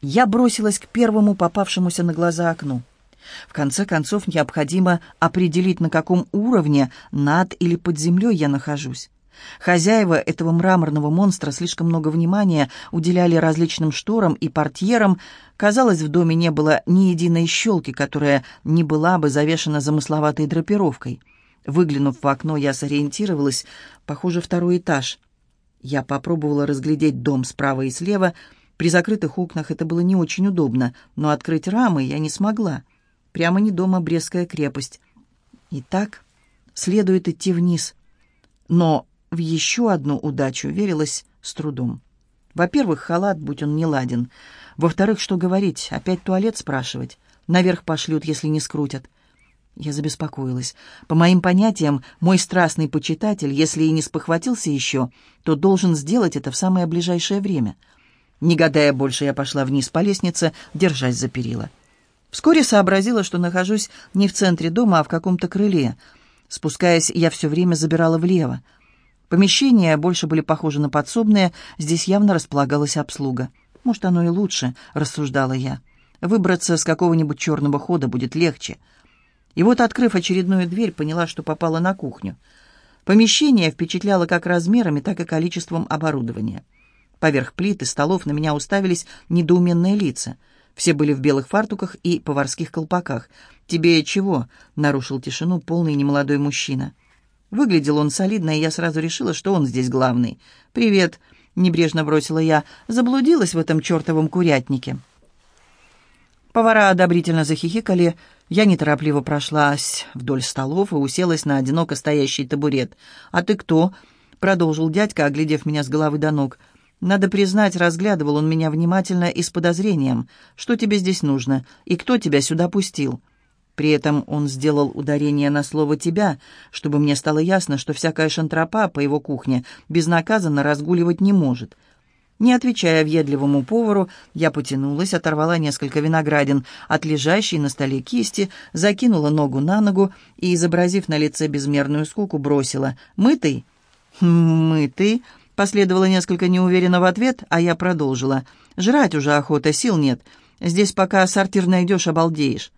Я бросилась к первому попавшемуся на глаза окну. В конце концов, необходимо определить, на каком уровне, над или под землей я нахожусь. Хозяева этого мраморного монстра слишком много внимания уделяли различным шторам и портьерам. Казалось, в доме не было ни единой щелки, которая не была бы завешена замысловатой драпировкой. Выглянув в окно, я сориентировалась. Похоже, второй этаж. Я попробовала разглядеть дом справа и слева. При закрытых окнах это было не очень удобно, но открыть рамы я не смогла. Прямо не дом, а Брестская крепость. Итак, следует идти вниз. Но в еще одну удачу верилось с трудом. Во-первых, халат, будь он не ладен. Во-вторых, что говорить, опять туалет спрашивать. Наверх пошлют, если не скрутят. Я забеспокоилась. По моим понятиям, мой страстный почитатель, если и не спохватился еще, то должен сделать это в самое ближайшее время. Не гадая больше, я пошла вниз по лестнице, держась за перила. Вскоре сообразила, что нахожусь не в центре дома, а в каком-то крыле. Спускаясь, я все время забирала влево. Помещения больше были похожи на подсобные, здесь явно располагалась обслуга. «Может, оно и лучше», — рассуждала я. «Выбраться с какого-нибудь черного хода будет легче». И вот, открыв очередную дверь, поняла, что попала на кухню. Помещение впечатляло как размерами, так и количеством оборудования. Поверх плит и столов на меня уставились недоуменные лица. Все были в белых фартуках и поварских колпаках. «Тебе чего?» — нарушил тишину полный немолодой мужчина. Выглядел он солидно, и я сразу решила, что он здесь главный. «Привет», — небрежно бросила я, заблудилась в этом чертовом курятнике. Повара одобрительно захихикали. Я неторопливо прошлась вдоль столов и уселась на одиноко стоящий табурет. «А ты кто?» — продолжил дядька, оглядев меня с головы до ног. «Надо признать, разглядывал он меня внимательно и с подозрением. Что тебе здесь нужно? И кто тебя сюда пустил?» При этом он сделал ударение на слово «тебя», чтобы мне стало ясно, что всякая шантропа по его кухне безнаказанно разгуливать не может. Не отвечая въедливому повару, я потянулась, оторвала несколько виноградин от лежащей на столе кисти, закинула ногу на ногу и, изобразив на лице безмерную скуку, бросила «Мытый?» «Мытый?» — последовало несколько неуверенно в ответ, а я продолжила. «Жрать уже охота, сил нет. Здесь пока сортир найдешь, обалдеешь».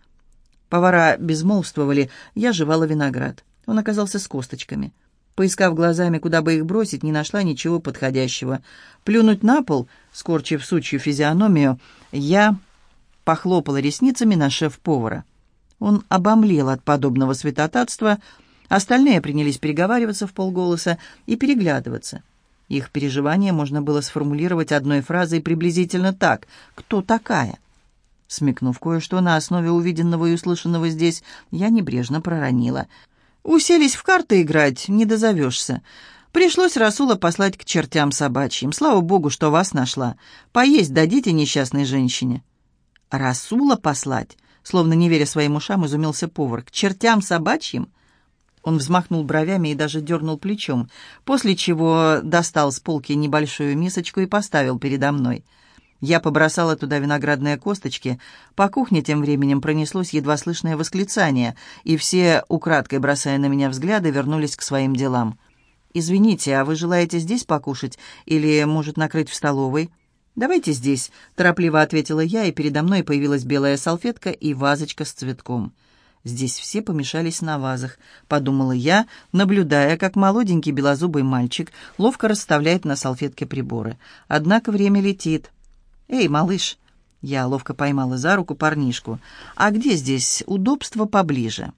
Повара безмолвствовали, я жевала виноград. Он оказался с косточками. Поискав глазами, куда бы их бросить, не нашла ничего подходящего. Плюнуть на пол, скорчив сучью физиономию, я похлопала ресницами на шеф-повара. Он обомлел от подобного святотатства, остальные принялись переговариваться в полголоса и переглядываться. Их переживания можно было сформулировать одной фразой приблизительно так «Кто такая?». Смекнув кое-что на основе увиденного и услышанного здесь, я небрежно проронила. «Уселись в карты играть, не дозовешься. Пришлось Расула послать к чертям собачьим. Слава богу, что вас нашла. Поесть дадите несчастной женщине». «Расула послать?» Словно не веря своим ушам, изумился повар. «К чертям собачьим?» Он взмахнул бровями и даже дернул плечом, после чего достал с полки небольшую мисочку и поставил передо мной – я побросала туда виноградные косточки. По кухне тем временем пронеслось едва слышное восклицание, и все, украдкой бросая на меня взгляды, вернулись к своим делам. «Извините, а вы желаете здесь покушать? Или, может, накрыть в столовой?» «Давайте здесь», — торопливо ответила я, и передо мной появилась белая салфетка и вазочка с цветком. «Здесь все помешались на вазах», — подумала я, наблюдая, как молоденький белозубый мальчик ловко расставляет на салфетке приборы. Однако время летит. «Эй, малыш!» Я ловко поймала за руку парнишку. «А где здесь удобство поближе?»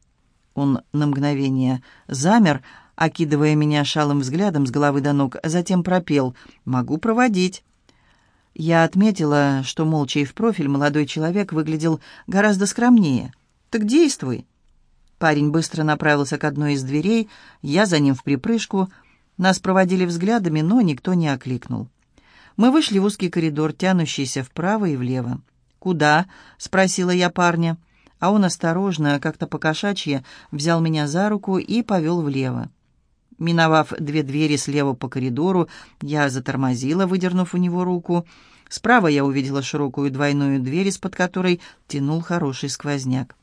Он на мгновение замер, окидывая меня шалым взглядом с головы до ног, затем пропел «Могу проводить». Я отметила, что молча и в профиль молодой человек выглядел гораздо скромнее. «Так действуй!» Парень быстро направился к одной из дверей, я за ним в припрыжку. Нас проводили взглядами, но никто не окликнул. Мы вышли в узкий коридор, тянущийся вправо и влево. «Куда?» — спросила я парня. А он осторожно, как-то покошачье, взял меня за руку и повел влево. Миновав две двери слева по коридору, я затормозила, выдернув у него руку. Справа я увидела широкую двойную дверь, из-под которой тянул хороший сквозняк.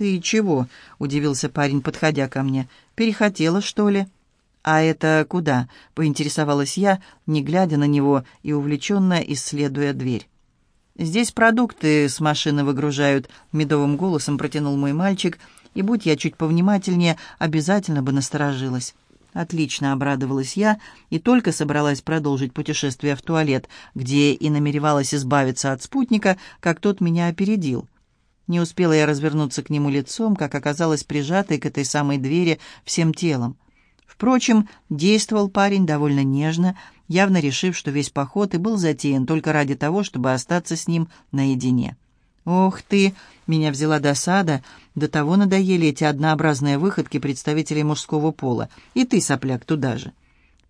«Ты чего?» — удивился парень, подходя ко мне. «Перехотела, что ли?» «А это куда?» — поинтересовалась я, не глядя на него и увлеченно исследуя дверь. «Здесь продукты с машины выгружают», — медовым голосом протянул мой мальчик, и, будь я чуть повнимательнее, обязательно бы насторожилась. Отлично обрадовалась я и только собралась продолжить путешествие в туалет, где и намеревалась избавиться от спутника, как тот меня опередил. Не успела я развернуться к нему лицом, как оказалась прижатой к этой самой двери всем телом. Впрочем, действовал парень довольно нежно, явно решив, что весь поход и был затеян только ради того, чтобы остаться с ним наедине. «Ох ты!» — меня взяла досада. До того надоели эти однообразные выходки представителей мужского пола. И ты, сопляк, туда же.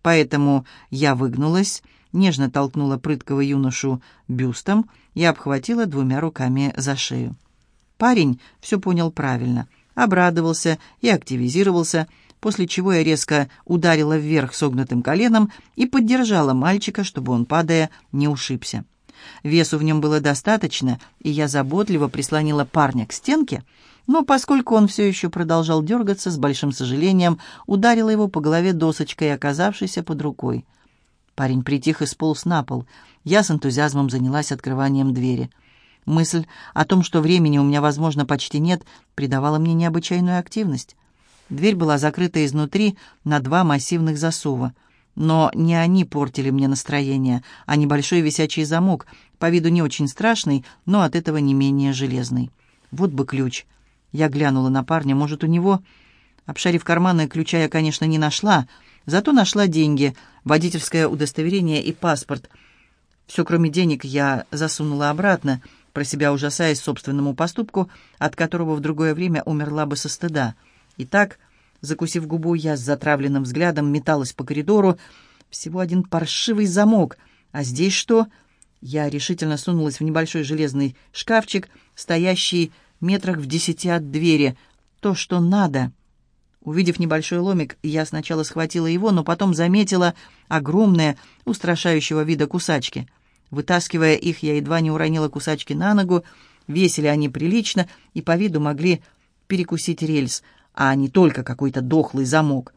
Поэтому я выгнулась, нежно толкнула прыткого юношу бюстом и обхватила двумя руками за шею. Парень все понял правильно, обрадовался и активизировался, после чего я резко ударила вверх согнутым коленом и поддержала мальчика, чтобы он, падая, не ушибся. Весу в нем было достаточно, и я заботливо прислонила парня к стенке, но поскольку он все еще продолжал дергаться, с большим сожалением ударила его по голове досочкой, оказавшейся под рукой. Парень притих и сполз на пол. Я с энтузиазмом занялась открыванием двери. Мысль о том, что времени у меня, возможно, почти нет, придавала мне необычайную активность. Дверь была закрыта изнутри на два массивных засова — но не они портили мне настроение, а небольшой висячий замок, по виду не очень страшный, но от этого не менее железный. Вот бы ключ. Я глянула на парня, может, у него... Обшарив карманы, ключа я, конечно, не нашла, зато нашла деньги, водительское удостоверение и паспорт. Все, кроме денег, я засунула обратно, про себя ужасаясь собственному поступку, от которого в другое время умерла бы со стыда. Итак, Закусив губу, я с затравленным взглядом металась по коридору. Всего один паршивый замок. А здесь что? Я решительно сунулась в небольшой железный шкафчик, стоящий метрах в десяти от двери. То, что надо. Увидев небольшой ломик, я сначала схватила его, но потом заметила огромные, устрашающего вида кусачки. Вытаскивая их, я едва не уронила кусачки на ногу. Весили они прилично и по виду могли перекусить рельс — а не только какой-то дохлый замок.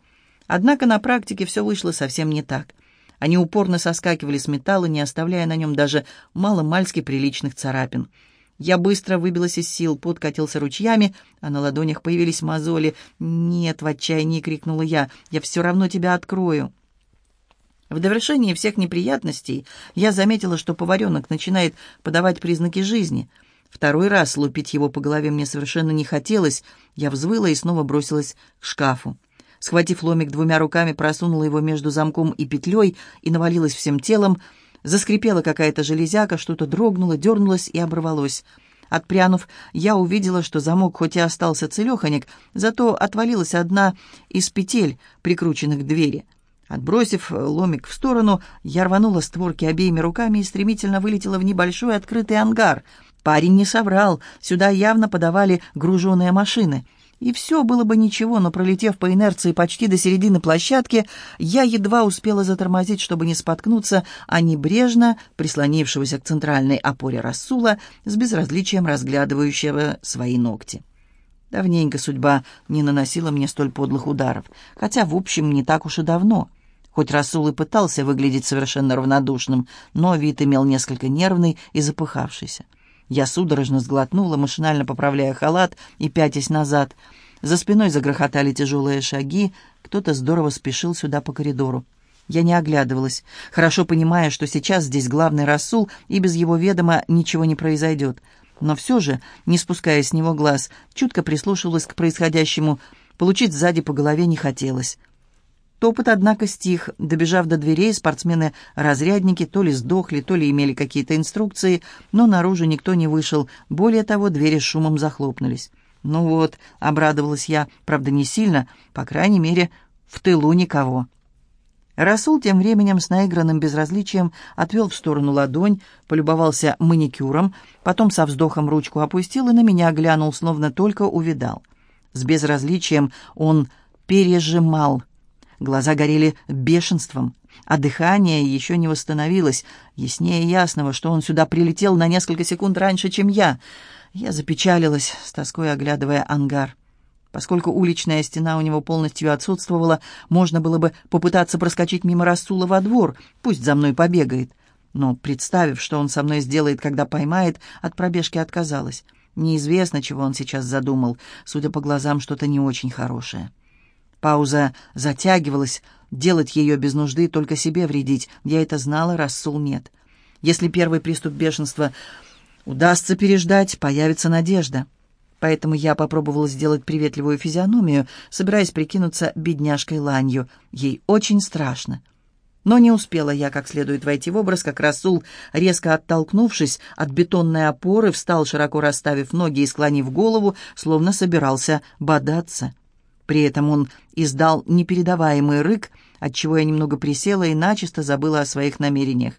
Однако на практике все вышло совсем не так. Они упорно соскакивали с металла, не оставляя на нем даже мало-мальски приличных царапин. Я быстро выбилась из сил, пот катился ручьями, а на ладонях появились мозоли. «Нет!» — в отчаянии крикнула я. «Я все равно тебя открою!» В довершении всех неприятностей я заметила, что поваренок начинает подавать признаки жизни — Второй раз лупить его по голове мне совершенно не хотелось. Я взвыла и снова бросилась к шкафу. Схватив ломик двумя руками, просунула его между замком и петлей и навалилась всем телом. Заскрипела какая-то железяка, что-то дрогнуло, дернулось и оборвалось. Отпрянув, я увидела, что замок хоть и остался целеханик, зато отвалилась одна из петель, прикрученных к двери. Отбросив ломик в сторону, я рванула створки обеими руками и стремительно вылетела в небольшой открытый ангар. Парень не соврал, сюда явно подавали груженные машины. И все было бы ничего, но пролетев по инерции почти до середины площадки, я едва успела затормозить, чтобы не споткнуться, а небрежно прислонившегося к центральной опоре Расула с безразличием разглядывающего свои ногти. Давненько судьба не наносила мне столь подлых ударов, хотя, в общем, не так уж и давно. Хоть Расул и пытался выглядеть совершенно равнодушным, но вид имел несколько нервный и запыхавшийся. Я судорожно сглотнула, машинально поправляя халат и пятясь назад. За спиной загрохотали тяжелые шаги, кто-то здорово спешил сюда по коридору. Я не оглядывалась, хорошо понимая, что сейчас здесь главный Расул, и без его ведома ничего не произойдет. Но все же, не спуская с него глаз, чутко прислушивалась к происходящему. Получить сзади по голове не хотелось. Топот, однако, стих. Добежав до дверей, спортсмены-разрядники то ли сдохли, то ли имели какие-то инструкции, но наружу никто не вышел. Более того, двери с шумом захлопнулись. «Ну вот», — обрадовалась я, правда, не сильно, по крайней мере, в тылу никого. Расул тем временем с наигранным безразличием отвел в сторону ладонь, полюбовался маникюром, потом со вздохом ручку опустил и на меня глянул, словно только увидал. С безразличием он пережимал Глаза горели бешенством, а дыхание еще не восстановилось. Яснее ясного, что он сюда прилетел на несколько секунд раньше, чем я. Я запечалилась, с тоской оглядывая ангар. Поскольку уличная стена у него полностью отсутствовала, можно было бы попытаться проскочить мимо Расула во двор, пусть за мной побегает. Но, представив, что он со мной сделает, когда поймает, от пробежки отказалась. Неизвестно, чего он сейчас задумал. Судя по глазам, что-то не очень хорошее. Пауза затягивалась. Делать ее без нужды, только себе вредить. Я это знала, Рассул нет. Если первый приступ бешенства удастся переждать, появится надежда. Поэтому я попробовала сделать приветливую физиономию, собираясь прикинуться бедняжкой Ланью. Ей очень страшно. Но не успела я как следует войти в образ, как Расул, резко оттолкнувшись от бетонной опоры, встал, широко расставив ноги и склонив голову, словно собирался бодаться. При этом он издал непередаваемый рык, отчего я немного присела и начисто забыла о своих намерениях.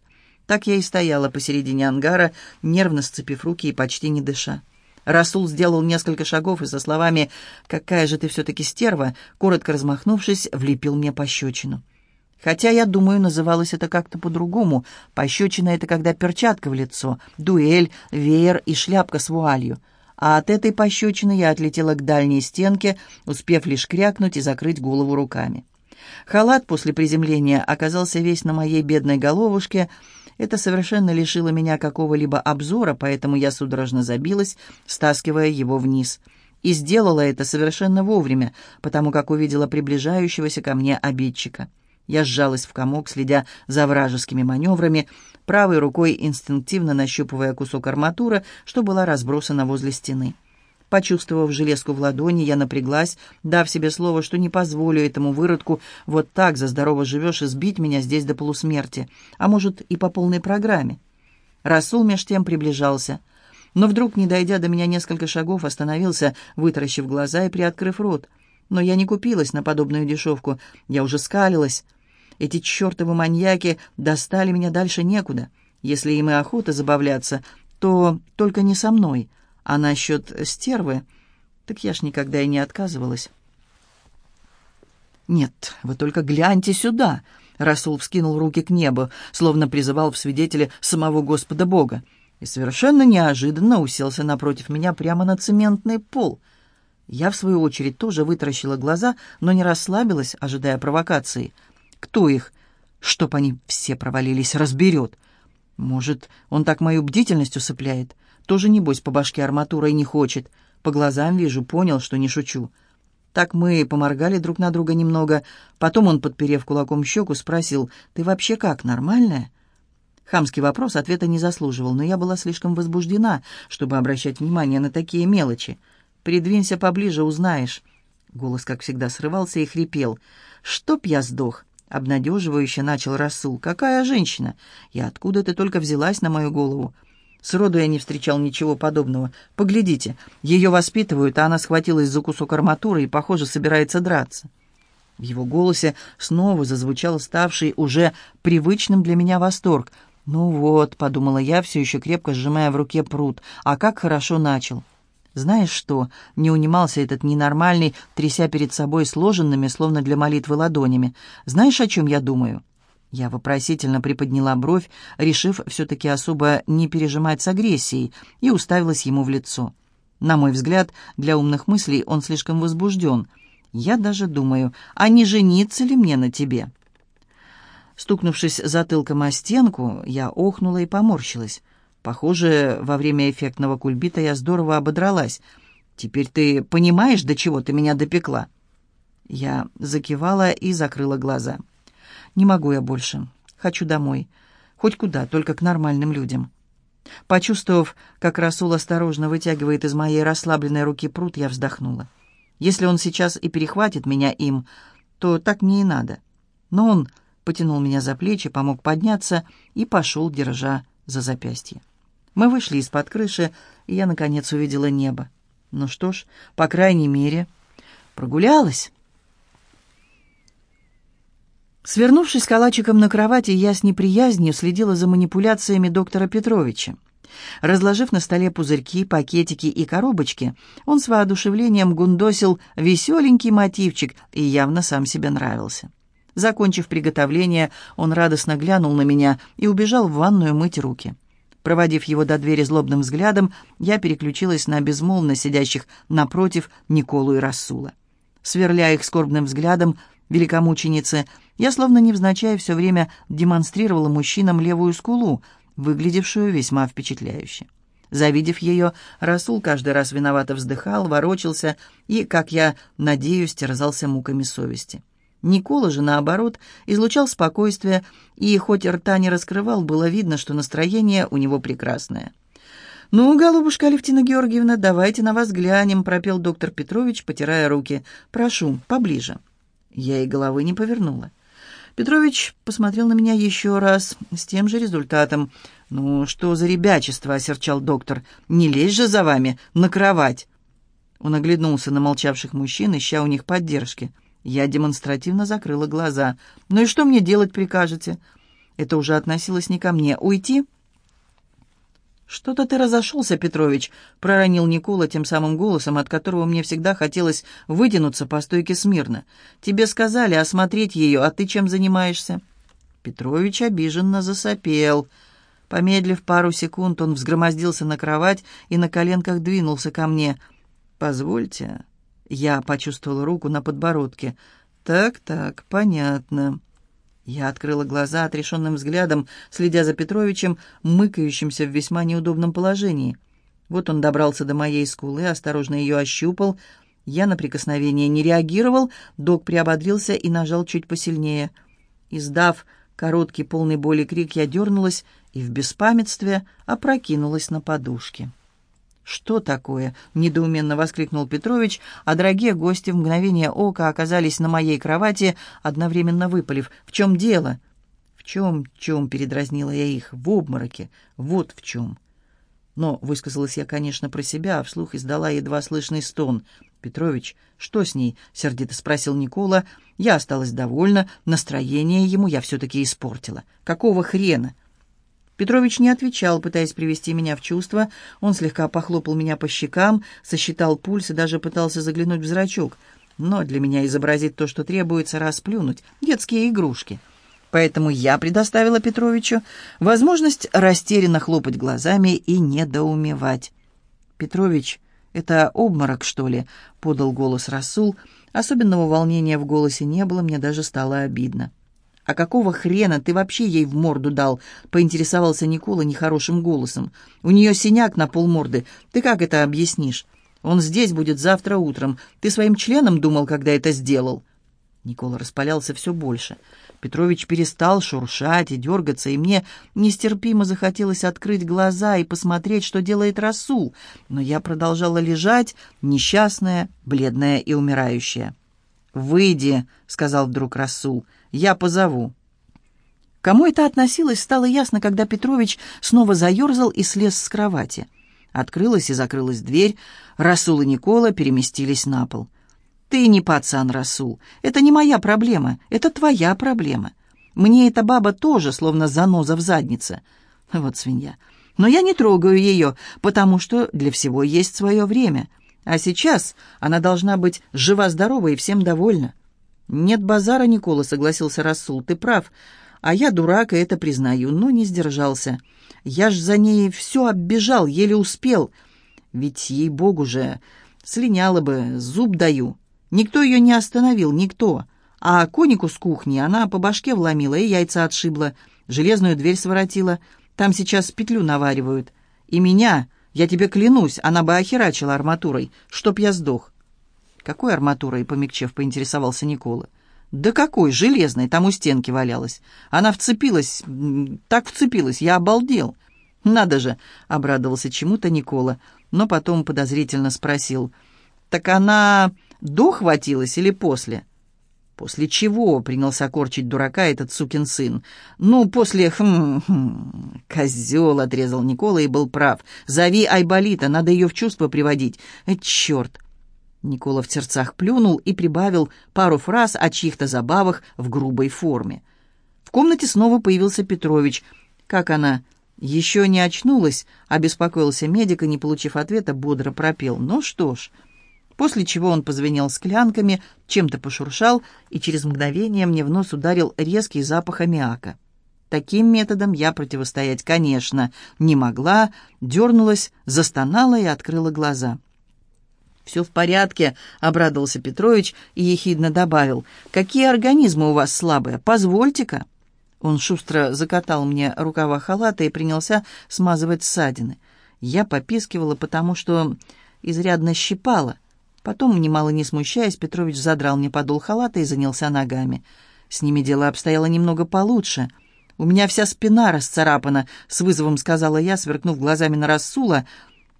Так я и стояла посередине ангара, нервно сцепив руки и почти не дыша. Расул сделал несколько шагов и со словами «Какая же ты все-таки стерва!» коротко размахнувшись, влепил мне пощечину. Хотя, я думаю, называлось это как-то по-другому. Пощечина — это когда перчатка в лицо, дуэль, веер и шляпка с вуалью. А от этой пощечины я отлетела к дальней стенке, успев лишь крякнуть и закрыть голову руками. Халат после приземления оказался весь на моей бедной головушке. Это совершенно лишило меня какого-либо обзора, поэтому я судорожно забилась, стаскивая его вниз. И сделала это совершенно вовремя, потому как увидела приближающегося ко мне обидчика. Я сжалась в комок, следя за вражескими маневрами, правой рукой инстинктивно нащупывая кусок арматуры, что была разбросана возле стены. Почувствовав железку в ладони, я напряглась, дав себе слово, что не позволю этому выродку вот так за здорово живешь и сбить меня здесь до полусмерти, а может и по полной программе. Расул меж тем приближался, но вдруг, не дойдя до меня несколько шагов, остановился, вытаращив глаза и приоткрыв рот. Но я не купилась на подобную дешевку, я уже скалилась, эти чертовы маньяки достали меня дальше некуда. Если им и охота забавляться, то только не со мной. А насчет стервы, так я ж никогда и не отказывалась. «Нет, вы только гляньте сюда!» Расул вскинул руки к небу, словно призывал в свидетели самого Господа Бога, и совершенно неожиданно уселся напротив меня прямо на цементный пол. Я, в свою очередь, тоже вытаращила глаза, но не расслабилась, ожидая провокации — кто их? Чтоб они все провалились, разберет. Может, он так мою бдительность усыпляет? Тоже, небось, по башке арматурой не хочет. По глазам вижу, понял, что не шучу. Так мы поморгали друг на друга немного. Потом он, подперев кулаком щеку, спросил, «Ты вообще как, нормальная?» Хамский вопрос ответа не заслуживал, но я была слишком возбуждена, чтобы обращать внимание на такие мелочи. «Придвинься поближе, узнаешь». Голос, как всегда, срывался и хрипел. «Чтоб я сдох!» Обнадеживающе начал Расул. «Какая женщина? И откуда ты только взялась на мою голову?» Сроду я не встречал ничего подобного. Поглядите, ее воспитывают, а она схватилась за кусок арматуры и, похоже, собирается драться. В его голосе снова зазвучал ставший уже привычным для меня восторг. «Ну вот», — подумала я, все еще крепко сжимая в руке пруд, — «а как хорошо начал». «Знаешь что?» — не унимался этот ненормальный, тряся перед собой сложенными, словно для молитвы, ладонями. «Знаешь, о чем я думаю?» Я вопросительно приподняла бровь, решив все-таки особо не пережимать с агрессией, и уставилась ему в лицо. На мой взгляд, для умных мыслей он слишком возбужден. Я даже думаю, а не жениться ли мне на тебе?» Стукнувшись затылком о стенку, я охнула и поморщилась. Похоже, во время эффектного кульбита я здорово ободралась. Теперь ты понимаешь, до чего ты меня допекла?» Я закивала и закрыла глаза. «Не могу я больше. Хочу домой. Хоть куда, только к нормальным людям». Почувствовав, как Расул осторожно вытягивает из моей расслабленной руки пруд, я вздохнула. Если он сейчас и перехватит меня им, то так мне и надо. Но он потянул меня за плечи, помог подняться и пошел, держа за запястье. Мы вышли из-под крыши, и я, наконец, увидела небо. Ну что ж, по крайней мере, прогулялась. Свернувшись калачиком на кровати, я с неприязнью следила за манипуляциями доктора Петровича. Разложив на столе пузырьки, пакетики и коробочки, он с воодушевлением гундосил веселенький мотивчик и явно сам себе нравился. Закончив приготовление, он радостно глянул на меня и убежал в ванную мыть руки. Проводив его до двери злобным взглядом, я переключилась на безмолвно сидящих напротив Николу и Расула. Сверляя их скорбным взглядом, великомученицы, Я словно невзначай все время демонстрировала мужчинам левую скулу, выглядевшую весьма впечатляюще. Завидев ее, Расул каждый раз виновато вздыхал, ворочался и, как я надеюсь, терзался муками совести. Никола же, наоборот, излучал спокойствие, и хоть рта не раскрывал, было видно, что настроение у него прекрасное. «Ну, голубушка Алевтина Георгиевна, давайте на вас глянем», — пропел доктор Петрович, потирая руки. «Прошу, поближе». Я и головы не повернула. Петрович посмотрел на меня еще раз, с тем же результатом. «Ну, что за ребячество?» — осерчал доктор. «Не лезь же за вами на кровать!» Он оглянулся на молчавших мужчин, ища у них поддержки. Я демонстративно закрыла глаза. «Ну и что мне делать прикажете?» Это уже относилось не ко мне. «Уйти?» «Что-то ты разошелся, Петрович», — проронил Никола тем самым голосом, от которого мне всегда хотелось вытянуться по стойке смирно. «Тебе сказали осмотреть ее, а ты чем занимаешься?» Петрович обиженно засопел. Помедлив пару секунд, он взгромоздился на кровать и на коленках двинулся ко мне. «Позвольте, я почувствовала руку на подбородке. «Так-так, понятно». Я открыла глаза отрешенным взглядом, следя за Петровичем, мыкающимся в весьма неудобном положении. Вот он добрался до моей скулы, осторожно ее ощупал. Я на прикосновение не реагировал, док приободрился и нажал чуть посильнее. Издав короткий полный боли крик, я дернулась и в беспамятстве опрокинулась на подушке. «Что такое?» — недоуменно воскликнул Петрович, а дорогие гости в мгновение ока оказались на моей кровати, одновременно выпалив. «В чем дело?» «В чем, чем?» — передразнила я их. «В обмороке. Вот в чем». Но высказалась я, конечно, про себя, а вслух издала едва слышный стон. «Петрович, что с ней?» — сердито спросил Никола. Я осталась довольна, настроение ему я все-таки испортила. «Какого хрена?» Петрович не отвечал, пытаясь привести меня в чувство. Он слегка похлопал меня по щекам, сосчитал пульс и даже пытался заглянуть в зрачок. Но для меня изобразить то, что требуется, расплюнуть. Детские игрушки. Поэтому я предоставила Петровичу возможность растерянно хлопать глазами и недоумевать. «Петрович, это обморок, что ли?» — подал голос Расул. Особенного волнения в голосе не было, мне даже стало обидно. «А какого хрена ты вообще ей в морду дал?» — поинтересовался Никола нехорошим голосом. «У нее синяк на полморды. Ты как это объяснишь? Он здесь будет завтра утром. Ты своим членом думал, когда это сделал?» Никола распалялся все больше. Петрович перестал шуршать и дергаться, и мне нестерпимо захотелось открыть глаза и посмотреть, что делает Расул. Но я продолжала лежать, несчастная, бледная и умирающая. «Выйди», — сказал вдруг Расул, — «я позову». Кому это относилось, стало ясно, когда Петрович снова заерзал и слез с кровати. Открылась и закрылась дверь, Расул и Никола переместились на пол. «Ты не пацан, Расул, это не моя проблема, это твоя проблема. Мне эта баба тоже словно заноза в заднице. Вот свинья. Но я не трогаю ее, потому что для всего есть свое время». А сейчас она должна быть жива-здорова и всем довольна. «Нет базара, Никола», — согласился Расул, — «ты прав. А я дурак, и это признаю, но не сдержался. Я ж за ней все оббежал, еле успел. Ведь, ей-богу же, слиняла бы, зуб даю. Никто ее не остановил, никто. А конику с кухни она по башке вломила и яйца отшибла, железную дверь своротила. Там сейчас петлю наваривают. И меня я тебе клянусь, она бы охерачила арматурой, чтоб я сдох». «Какой арматурой?» — помягчев, поинтересовался Никола. «Да какой, железной, там у стенки валялась. Она вцепилась, так вцепилась, я обалдел». «Надо же!» — обрадовался чему-то Никола, но потом подозрительно спросил. «Так она до хватилась или после?» «После чего?» — принялся корчить дурака этот сукин сын. «Ну, после... Хм, хм, козел!» — отрезал Никола и был прав. «Зови Айболита, надо ее в чувство приводить. Э, черт!» Никола в сердцах плюнул и прибавил пару фраз о чьих-то забавах в грубой форме. В комнате снова появился Петрович. «Как она?» «Еще не очнулась?» — обеспокоился медик и, не получив ответа, бодро пропел. «Ну что ж...» после чего он позвенел склянками, чем-то пошуршал, и через мгновение мне в нос ударил резкий запах аммиака. Таким методом я противостоять, конечно, не могла, дернулась, застонала и открыла глаза. «Все в порядке», — обрадовался Петрович и ехидно добавил. «Какие организмы у вас слабые? Позвольте-ка». Он шустро закатал мне рукава халата и принялся смазывать ссадины. Я попискивала, потому что изрядно щипала. Потом, немало не смущаясь, Петрович задрал мне подол халата и занялся ногами. С ними дело обстояло немного получше. «У меня вся спина расцарапана», — с вызовом сказала я, сверкнув глазами на Рассула,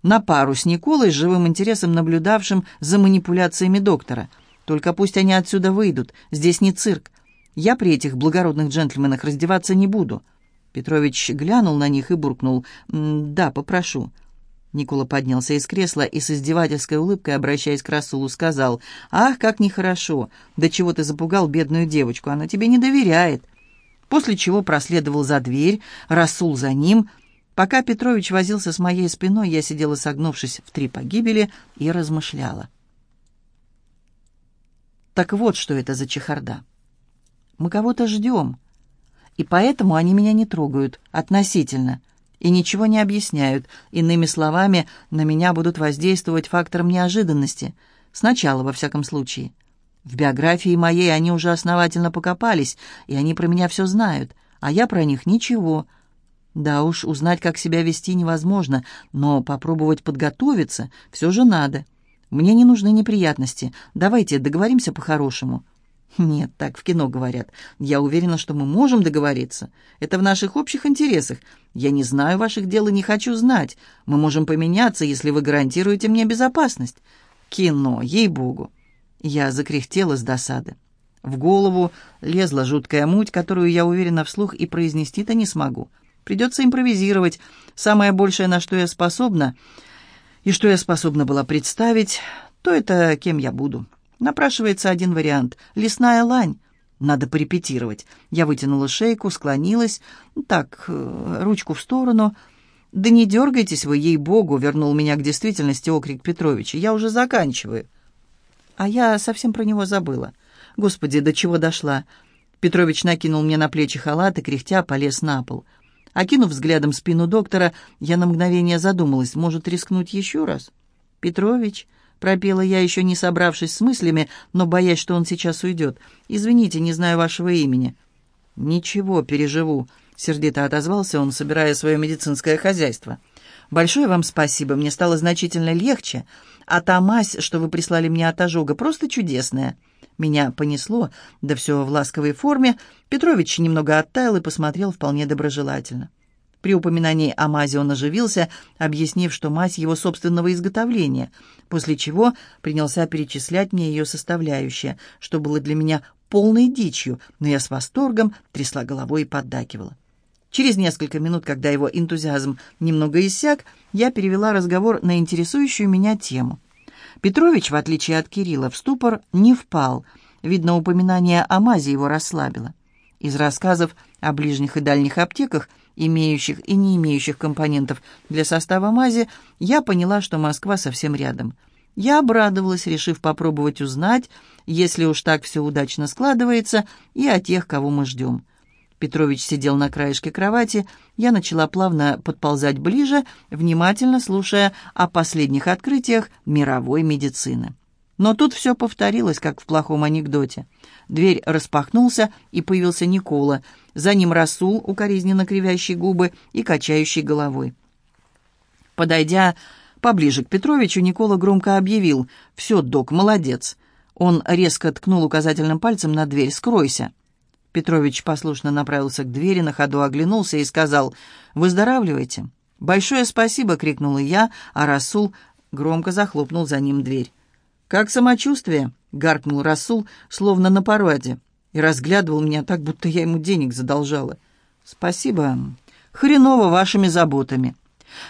на пару с Николой, живым интересом наблюдавшим за манипуляциями доктора. «Только пусть они отсюда выйдут, здесь не цирк. Я при этих благородных джентльменах раздеваться не буду». Петрович глянул на них и буркнул. «Да, попрошу». Никола поднялся из кресла и с издевательской улыбкой, обращаясь к Расулу, сказал, «Ах, как нехорошо! До чего ты запугал бедную девочку? Она тебе не доверяет!» После чего проследовал за дверь, Расул за ним. Пока Петрович возился с моей спиной, я сидела согнувшись в три погибели и размышляла. Так вот, что это за чехарда. Мы кого-то ждем, и поэтому они меня не трогают, относительно — и ничего не объясняют. Иными словами, на меня будут воздействовать фактором неожиданности. Сначала, во всяком случае. В биографии моей они уже основательно покопались, и они про меня все знают, а я про них ничего. Да уж, узнать, как себя вести, невозможно, но попробовать подготовиться все же надо. Мне не нужны неприятности. Давайте договоримся по-хорошему. «Нет, так в кино говорят. Я уверена, что мы можем договориться. Это в наших общих интересах. Я не знаю ваших дел и не хочу знать. Мы можем поменяться, если вы гарантируете мне безопасность». «Кино, ей-богу!» Я закряхтела с досады. В голову лезла жуткая муть, которую я уверена вслух и произнести-то не смогу. Придется импровизировать. Самое большее, на что я способна, и что я способна была представить, то это кем я буду. Напрашивается один вариант — лесная лань. Надо порепетировать. Я вытянула шейку, склонилась. Так, э, ручку в сторону. «Да не дергайтесь вы, ей-богу!» — вернул меня к действительности окрик Петровича. «Я уже заканчиваю». А я совсем про него забыла. Господи, до чего дошла. Петрович накинул мне на плечи халат и, кряхтя, полез на пол. Окинув взглядом спину доктора, я на мгновение задумалась, может рискнуть еще раз? «Петрович, пропела я, еще не собравшись с мыслями, но боясь, что он сейчас уйдет. «Извините, не знаю вашего имени». «Ничего, переживу», — сердито отозвался он, собирая свое медицинское хозяйство. «Большое вам спасибо, мне стало значительно легче, а та мазь, что вы прислали мне от ожога, просто чудесная». Меня понесло, да все в ласковой форме. Петрович немного оттаял и посмотрел вполне доброжелательно. При упоминании о мазе он оживился, объяснив, что мазь его собственного изготовления, после чего принялся перечислять мне ее составляющие, что было для меня полной дичью, но я с восторгом трясла головой и поддакивала. Через несколько минут, когда его энтузиазм немного иссяк, я перевела разговор на интересующую меня тему. Петрович, в отличие от Кирилла, в ступор не впал. Видно, упоминание о мазе его расслабило. Из рассказов о ближних и дальних аптеках – имеющих и не имеющих компонентов для состава мази, я поняла, что Москва совсем рядом. Я обрадовалась, решив попробовать узнать, если уж так все удачно складывается, и о тех, кого мы ждем. Петрович сидел на краешке кровати, я начала плавно подползать ближе, внимательно слушая о последних открытиях мировой медицины. Но тут все повторилось, как в плохом анекдоте. Дверь распахнулся, и появился Никола. За ним Расул, укоризненно кривящий губы и качающий головой. Подойдя поближе к Петровичу, Никола громко объявил «Все, док, молодец». Он резко ткнул указательным пальцем на дверь «Скройся». Петрович послушно направился к двери, на ходу оглянулся и сказал «Выздоравливайте». «Большое спасибо!» — крикнула я, а Расул громко захлопнул за ним дверь. «Как самочувствие?» — гаркнул Расул, словно на пароде, и разглядывал меня так, будто я ему денег задолжала. «Спасибо. Хреново вашими заботами».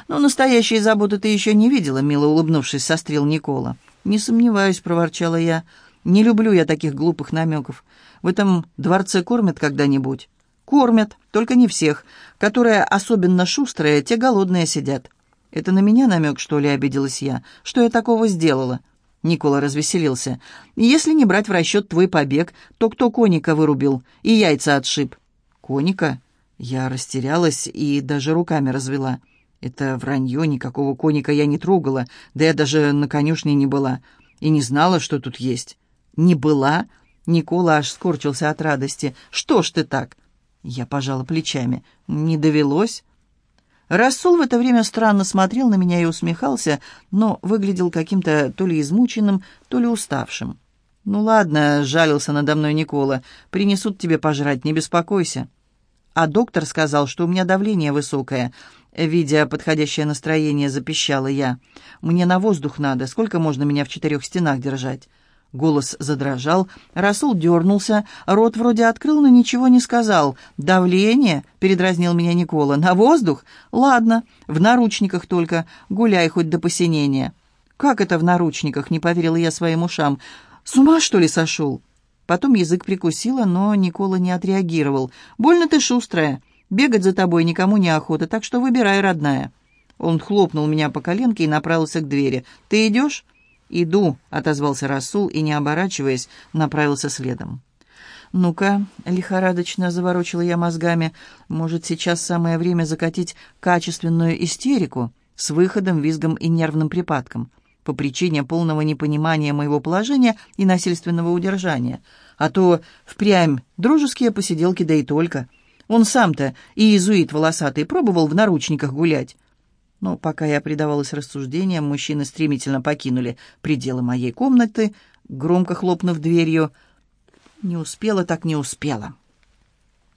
«Но настоящие заботы ты еще не видела», — мило улыбнувшись, сострил Никола. «Не сомневаюсь», — проворчала я. «Не люблю я таких глупых намеков. В этом дворце кормят когда-нибудь?» «Кормят, только не всех. Которые особенно шустрые, те голодные сидят». «Это на меня намек, что ли?» — обиделась я. «Что я такого сделала?» Никола развеселился. «Если не брать в расчет твой побег, то кто коника вырубил и яйца отшиб?» «Коника?» Я растерялась и даже руками развела. Это вранье, никакого коника я не трогала, да я даже на конюшне не была и не знала, что тут есть. Не была? Никола аж скорчился от радости. Что ж ты так? Я пожала плечами. Не довелось. Рассул в это время странно смотрел на меня и усмехался, но выглядел каким-то то ли измученным, то ли уставшим. «Ну ладно», — жалился надо мной Никола, — «принесут тебе пожрать, не беспокойся». А доктор сказал, что у меня давление высокое. Видя подходящее настроение, запищала я. «Мне на воздух надо. Сколько можно меня в четырех стенах держать?» Голос задрожал, Расул дернулся, рот вроде открыл, но ничего не сказал. «Давление?» — передразнил меня Никола. «На воздух? Ладно, в наручниках только. Гуляй хоть до посинения». «Как это в наручниках?» — не поверила я своим ушам. «С ума, что ли, сошел?» Потом язык прикусила, но Никола не отреагировал. «Больно ты шустрая. Бегать за тобой никому не охота, так что выбирай, родная». Он хлопнул меня по коленке и направился к двери. «Ты идешь?» «Иду», — отозвался Расул и, не оборачиваясь, направился следом. «Ну-ка», — лихорадочно заворочила я мозгами, «может, сейчас самое время закатить качественную истерику с выходом, визгом и нервным припадком по причине полного непонимания моего положения и насильственного удержания. А то впрямь дружеские посиделки, да и только. Он сам-то, и иезуит волосатый, пробовал в наручниках гулять. Но пока я предавалась рассуждениям, мужчины стремительно покинули пределы моей комнаты, громко хлопнув дверью. Не успела так не успела.